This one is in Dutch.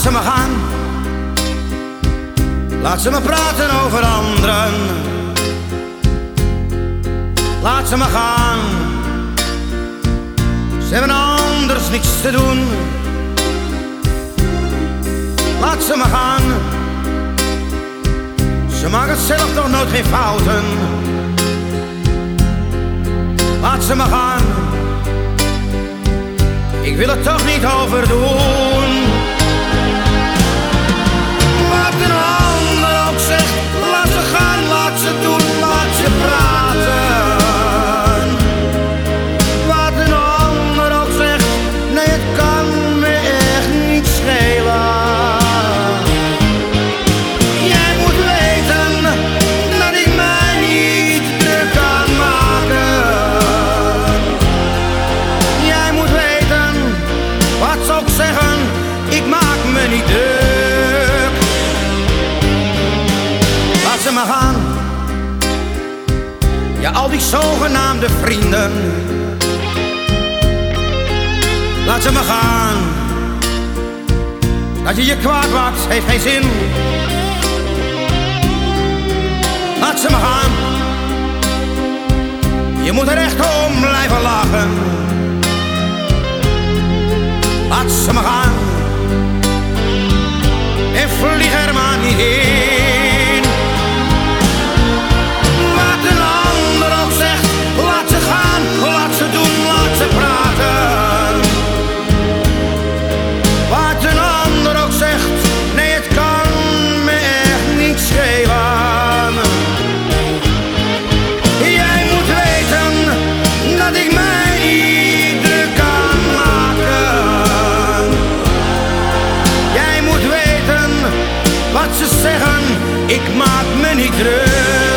ze me gaan. Laat ze me praten over anderen. Laat ze me gaan. Ze hebben anders niets te doen. Laat ze me gaan. Ze maken zelf toch nooit geen fouten. Laat ze me gaan. Ik wil het toch niet overdoen. Maar. Ja, al die zogenaamde vrienden. Laat ze maar gaan. Dat je je kwaad maakt, heeft geen zin. Laat ze maar gaan. Je moet er echt om blijven lachen. ze zeggen, ik maak me niet druk.